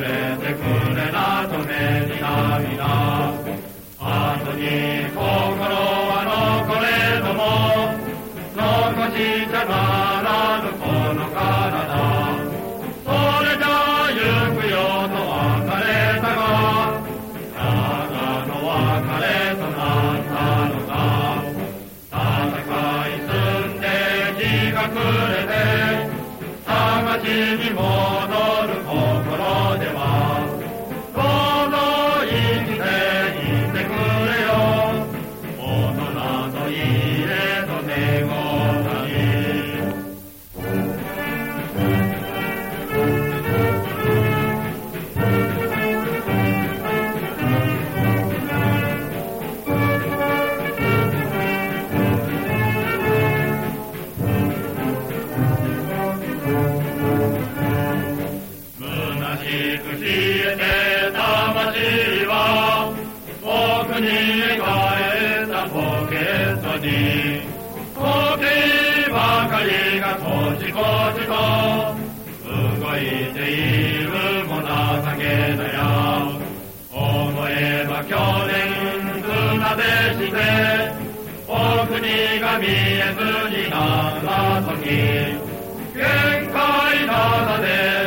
れてくれなとめに涙がりがこちこ。ちと動いているも情けだよ。思えば去年船出してお国が見えずになった時。限界なで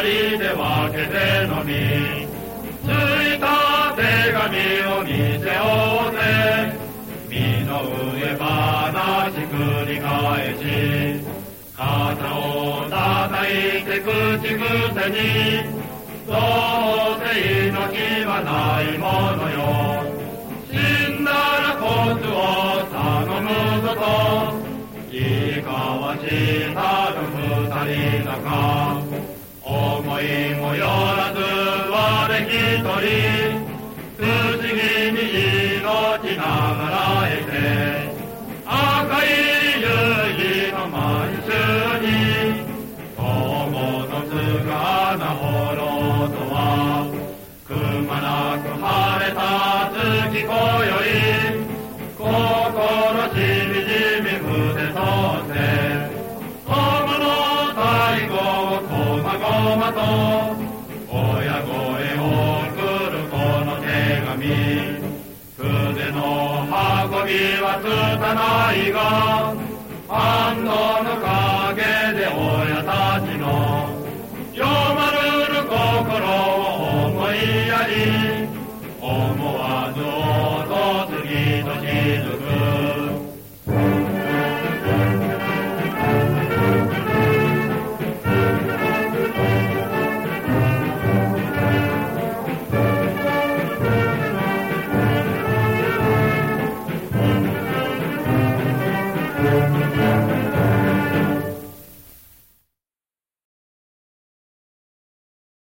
二人で分けて飲みついた手紙を見せおうて身の上話繰り返し肩を叩いて口癖にどうせ命はないものよ。死んだらコツを頼むぞと言い交わしたる二人仲思いもよらず我一人不思議に命ながらえて赤い夕日の満州に友の姿なほろとはくまなく晴れた月今宵心しみじみ筆とって友の最後まごまと親声を送るこの手紙。筆の運びはつたないが反応の